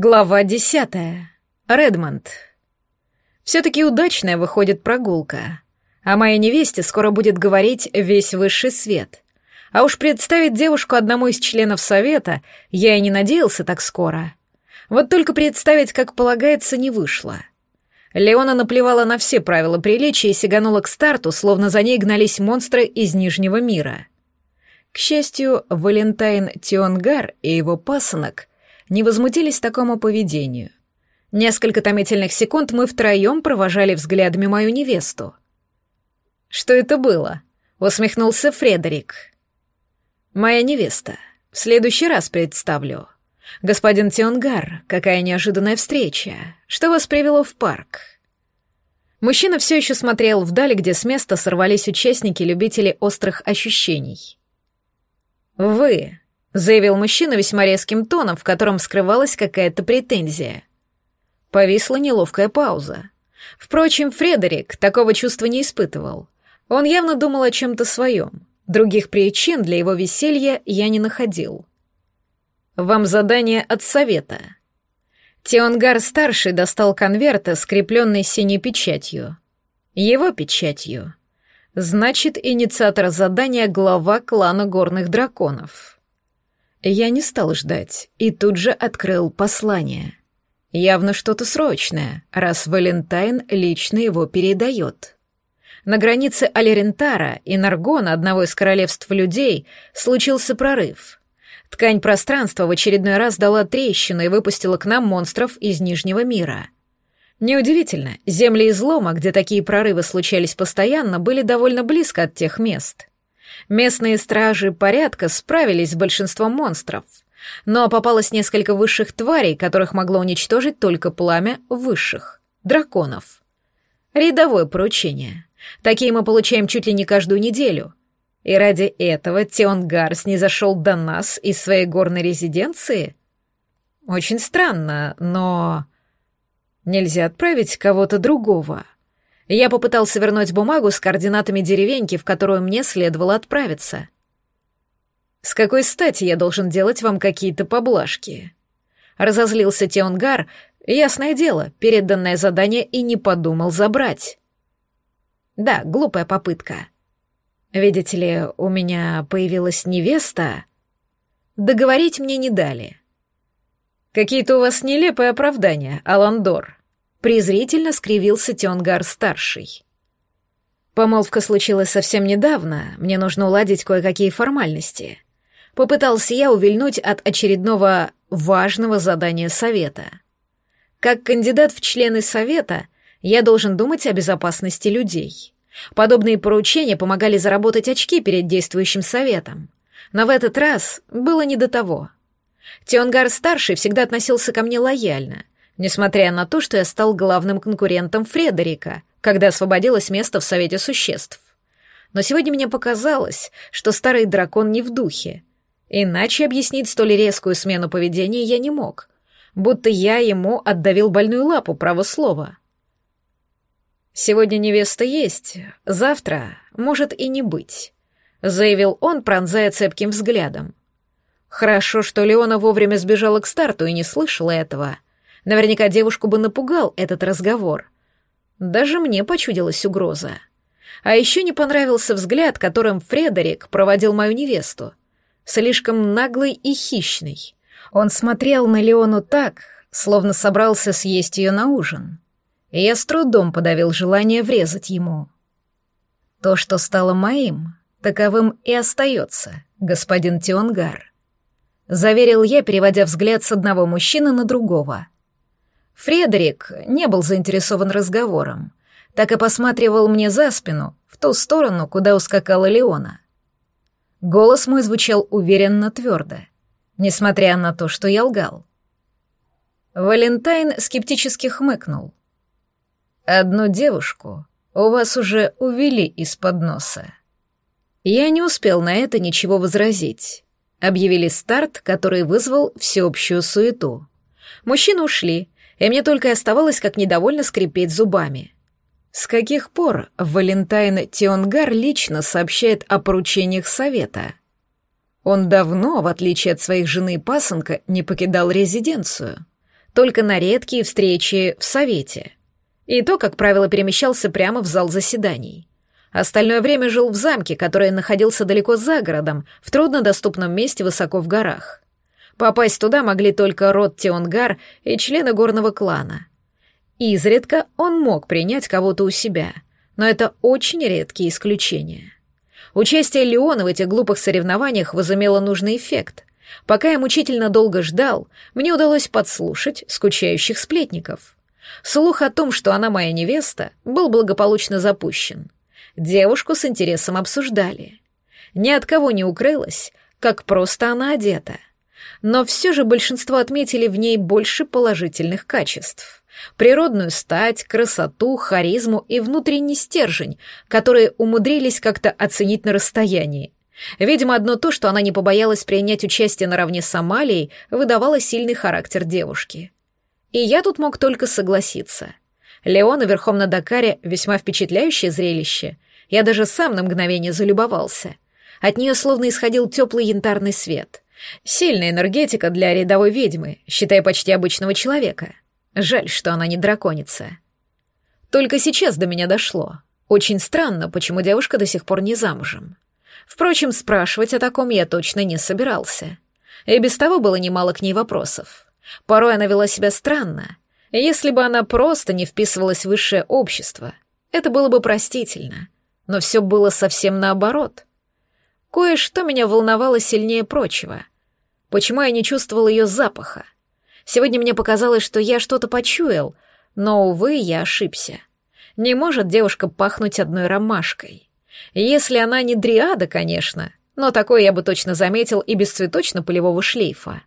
Глава десятая. Редмонд. Все-таки удачная выходит прогулка. О моей невесте скоро будет говорить весь высший свет. А уж представить девушку одному из членов совета я и не надеялся так скоро. Вот только представить, как полагается, не вышло. Леона наплевала на все правила приличия и сиганула к старту, словно за ней гнались монстры из Нижнего мира. К счастью, Валентайн Тионгар и его пасынок — не возмутились такому поведению. Несколько томительных секунд мы втроем провожали взглядами мою невесту. «Что это было?» — усмехнулся Фредерик. «Моя невеста. В следующий раз представлю. Господин Тионгар, какая неожиданная встреча. Что вас привело в парк?» Мужчина все еще смотрел вдали, где с места сорвались участники-любители острых ощущений. «Вы заявил мужчина весьма резким тоном, в котором скрывалась какая-то претензия. Повисла неловкая пауза. Впрочем, Фредерик такого чувства не испытывал. Он явно думал о чем-то своем. Других причин для его веселья я не находил. «Вам задание от совета». Теонгар-старший достал конверт, скрепленный синей печатью. Его печатью. Значит, инициатор задания — глава клана горных драконов. Я не стал ждать и тут же открыл послание. Явно что-то срочное, раз Валентайн лично его передает. На границе Алерентара и Наргона, одного из королевств людей, случился прорыв. Ткань пространства в очередной раз дала трещину и выпустила к нам монстров из Нижнего мира. Неудивительно, земли излома, где такие прорывы случались постоянно, были довольно близко от тех мест. Местные стражи порядка справились с большинством монстров, но попалось несколько высших тварей, которых могло уничтожить только пламя высших — драконов. Рядовое поручение. Такие мы получаем чуть ли не каждую неделю. И ради этого Теонгарс не зашел до нас из своей горной резиденции? Очень странно, но... Нельзя отправить кого-то другого. Я попытался вернуть бумагу с координатами деревеньки, в которую мне следовало отправиться. «С какой стати я должен делать вам какие-то поблажки?» Разозлился Теонгар, ясное дело, переданное задание и не подумал забрать. Да, глупая попытка. Видите ли, у меня появилась невеста. Договорить мне не дали. Какие-то у вас нелепые оправдания, Аландор. Презрительно скривился Тёнгар-старший. Помолвка случилась совсем недавно, мне нужно уладить кое-какие формальности. Попытался я увильнуть от очередного важного задания совета. Как кандидат в члены совета, я должен думать о безопасности людей. Подобные поручения помогали заработать очки перед действующим советом. Но в этот раз было не до того. Тионгар-старший всегда относился ко мне лояльно, несмотря на то, что я стал главным конкурентом Фредерика, когда освободилось место в Совете Существ. Но сегодня мне показалось, что старый дракон не в духе. Иначе объяснить столь резкую смену поведения я не мог, будто я ему отдавил больную лапу, право слова. «Сегодня невеста есть, завтра может и не быть», — заявил он, пронзая цепким взглядом. Хорошо, что Леона вовремя сбежала к старту и не слышала этого — Наверняка девушку бы напугал этот разговор. Даже мне почудилась угроза. А еще не понравился взгляд, которым Фредерик проводил мою невесту. Слишком наглый и хищный. Он смотрел на Леону так, словно собрался съесть ее на ужин. И я с трудом подавил желание врезать ему. То, что стало моим, таковым и остается, господин Тионгар. Заверил я, переводя взгляд с одного мужчины на другого — Фредерик не был заинтересован разговором, так и посматривал мне за спину, в ту сторону, куда ускакала Леона. Голос мой звучал уверенно твердо, несмотря на то, что я лгал. Валентайн скептически хмыкнул. «Одну девушку у вас уже увели из-под носа». Я не успел на это ничего возразить. Объявили старт, который вызвал всеобщую суету. Мужчины ушли, и мне только оставалось как недовольно скрипеть зубами. С каких пор Валентайн Тионгар лично сообщает о поручениях совета? Он давно, в отличие от своих жены и пасынка, не покидал резиденцию. только на редкие встречи в Совете. И то, как правило, перемещался прямо в зал заседаний. Остальное время жил в замке, который находился далеко за городом, в труднодоступном месте высоко в горах. Попасть туда могли только род Теонгар и члены горного клана. Изредка он мог принять кого-то у себя, но это очень редкие исключения. Участие Леона в этих глупых соревнованиях возымело нужный эффект. Пока я мучительно долго ждал, мне удалось подслушать скучающих сплетников. Слух о том, что она моя невеста, был благополучно запущен. Девушку с интересом обсуждали. Ни от кого не укрылось, как просто она одета. Но все же большинство отметили в ней больше положительных качеств. Природную стать, красоту, харизму и внутренний стержень, которые умудрились как-то оценить на расстоянии. Видимо, одно то, что она не побоялась принять участие наравне с Амалией, выдавало сильный характер девушки. И я тут мог только согласиться. Леона верхом на Дакаре — весьма впечатляющее зрелище. Я даже сам на мгновение залюбовался. От нее словно исходил теплый янтарный свет. Сильная энергетика для рядовой ведьмы, считай почти обычного человека. Жаль, что она не драконица. Только сейчас до меня дошло. Очень странно, почему девушка до сих пор не замужем. Впрочем, спрашивать о таком я точно не собирался. И без того было немало к ней вопросов. Порой она вела себя странно. Если бы она просто не вписывалась в высшее общество, это было бы простительно. Но все было совсем наоборот. Кое-что меня волновало сильнее прочего. Почему я не чувствовал ее запаха? Сегодня мне показалось, что я что-то почуял, но, увы, я ошибся. Не может девушка пахнуть одной ромашкой. Если она не дриада, конечно, но такое я бы точно заметил и без цветочно-полевого шлейфа.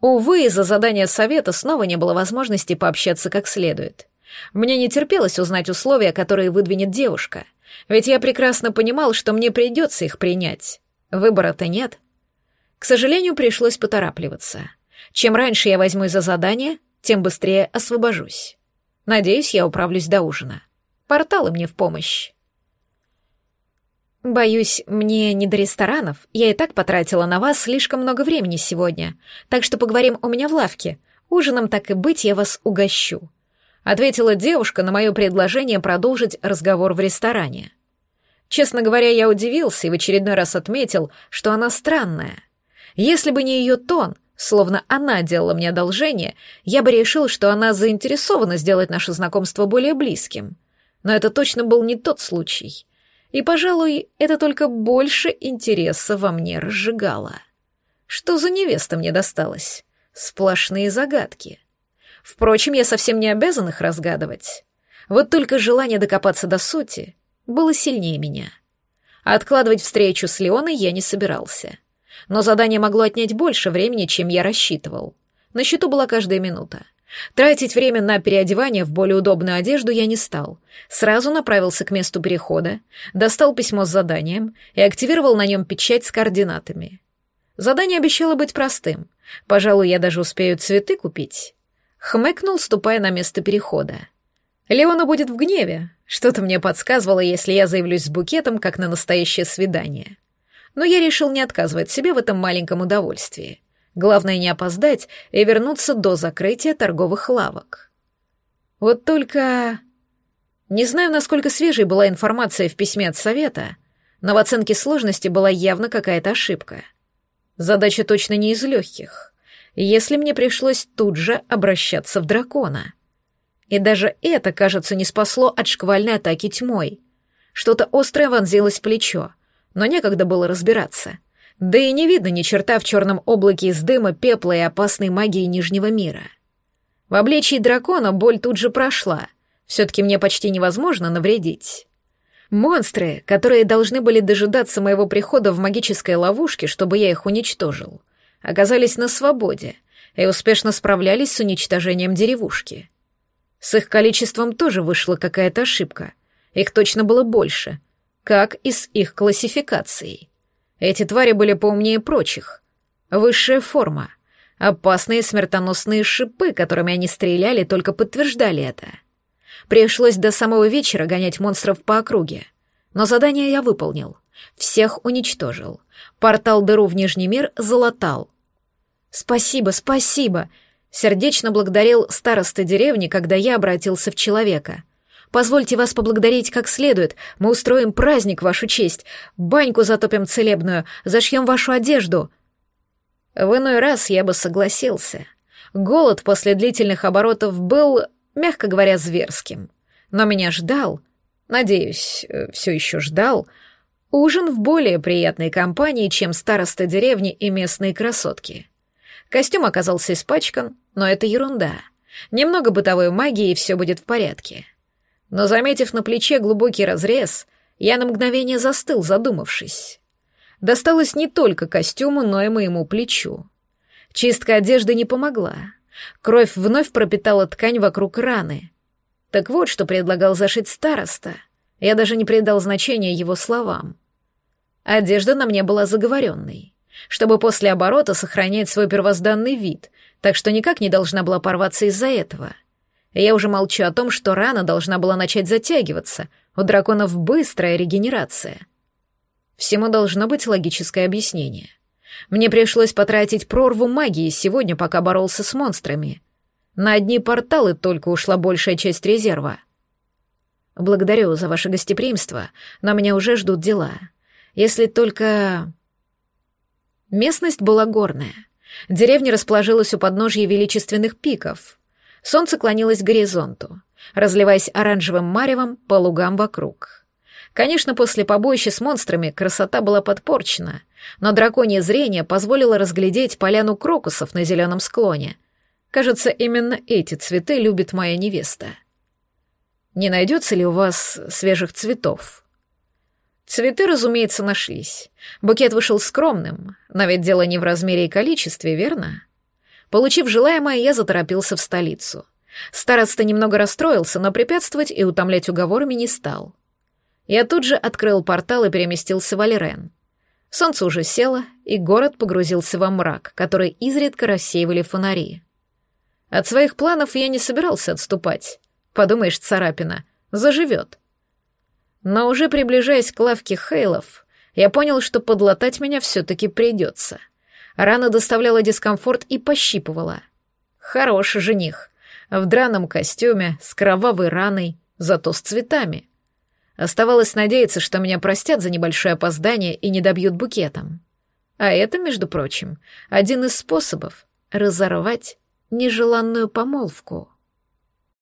Увы, из-за задания совета снова не было возможности пообщаться как следует. Мне не терпелось узнать условия, которые выдвинет девушка, ведь я прекрасно понимал, что мне придется их принять. Выбора-то нет. К сожалению, пришлось поторапливаться — чем раньше я возьму за задание, тем быстрее освобожусь. Надеюсь, я управлюсь до ужина. Порталы мне в помощь. Боюсь, мне не до ресторанов. Я и так потратила на вас слишком много времени сегодня. Так что поговорим у меня в лавке. Ужином так и быть я вас угощу. Ответила девушка на мое предложение продолжить разговор в ресторане. Честно говоря, я удивился и в очередной раз отметил, что она странная. Если бы не ее тон, Словно она делала мне одолжение, я бы решил, что она заинтересована сделать наше знакомство более близким. Но это точно был не тот случай. И, пожалуй, это только больше интереса во мне разжигало. Что за невеста мне досталась? Сплошные загадки. Впрочем, я совсем не обязан их разгадывать. Вот только желание докопаться до сути было сильнее меня. откладывать встречу с Леоной я не собирался но задание могло отнять больше времени, чем я рассчитывал. На счету была каждая минута. Тратить время на переодевание в более удобную одежду я не стал. Сразу направился к месту перехода, достал письмо с заданием и активировал на нем печать с координатами. Задание обещало быть простым. Пожалуй, я даже успею цветы купить. Хмыкнул, ступая на место перехода. Леона будет в гневе. Что-то мне подсказывало, если я заявлюсь с букетом, как на настоящее свидание но я решил не отказывать себе в этом маленьком удовольствии. Главное не опоздать и вернуться до закрытия торговых лавок. Вот только... Не знаю, насколько свежей была информация в письме от совета, но в оценке сложности была явно какая-то ошибка. Задача точно не из легких, если мне пришлось тут же обращаться в дракона. И даже это, кажется, не спасло от шквальной атаки тьмой. Что-то острое вонзилось в плечо — но некогда было разбираться. Да и не видно ни черта в черном облаке из дыма, пепла и опасной магии Нижнего мира. В обличии дракона боль тут же прошла. Все-таки мне почти невозможно навредить. Монстры, которые должны были дожидаться моего прихода в магической ловушке, чтобы я их уничтожил, оказались на свободе и успешно справлялись с уничтожением деревушки. С их количеством тоже вышла какая-то ошибка. Их точно было больше, как и с их классификацией. Эти твари были поумнее прочих. Высшая форма. Опасные смертоносные шипы, которыми они стреляли, только подтверждали это. Пришлось до самого вечера гонять монстров по округе. Но задание я выполнил. Всех уничтожил. Портал дыру в Нижний мир залатал. «Спасибо, спасибо!» Сердечно благодарил староста деревни, когда я обратился в человека. Позвольте вас поблагодарить как следует. Мы устроим праздник, вашу честь. Баньку затопим целебную, зашьем вашу одежду. В иной раз я бы согласился. Голод после длительных оборотов был, мягко говоря, зверским. Но меня ждал, надеюсь, все еще ждал, ужин в более приятной компании, чем староста деревни и местные красотки. Костюм оказался испачкан, но это ерунда. Немного бытовой магии, и все будет в порядке. Но, заметив на плече глубокий разрез, я на мгновение застыл, задумавшись. Досталось не только костюму, но и моему плечу. Чистка одежды не помогла. Кровь вновь пропитала ткань вокруг раны. Так вот, что предлагал зашить староста. Я даже не придал значения его словам. Одежда на мне была заговоренной, чтобы после оборота сохранять свой первозданный вид, так что никак не должна была порваться из-за этого. Я уже молчу о том, что рана должна была начать затягиваться, у драконов быстрая регенерация. Всему должно быть логическое объяснение — мне пришлось потратить прорву магии сегодня, пока боролся с монстрами. На одни порталы только ушла большая часть резерва. Благодарю за ваше гостеприимство, но меня уже ждут дела. Если только... Местность была горная. Деревня расположилась у подножья величественных пиков. Солнце клонилось к горизонту, разливаясь оранжевым маревом по лугам вокруг. Конечно, после побоища с монстрами красота была подпорчена, но драконье зрение позволило разглядеть поляну крокусов на зеленом склоне. Кажется, именно эти цветы любит моя невеста. Не найдется ли у вас свежих цветов? Цветы, разумеется, нашлись. Букет вышел скромным, но ведь дело не в размере и количестве, верно? Получив желаемое, я заторопился в столицу. Староста немного расстроился, но препятствовать и утомлять уговорами не стал. Я тут же открыл портал и переместился в Алирен. Солнце уже село, и город погрузился во мрак, который изредка рассеивали фонари. От своих планов я не собирался отступать. Подумаешь, царапина, заживет. Но уже приближаясь к лавке Хейлов, я понял, что подлатать меня все-таки придется. Рана доставляла дискомфорт и пощипывала. Хороший жених. В драном костюме, с кровавой раной, зато с цветами — Оставалось надеяться, что меня простят за небольшое опоздание и не добьют букетом. А это, между прочим, один из способов разорвать нежеланную помолвку.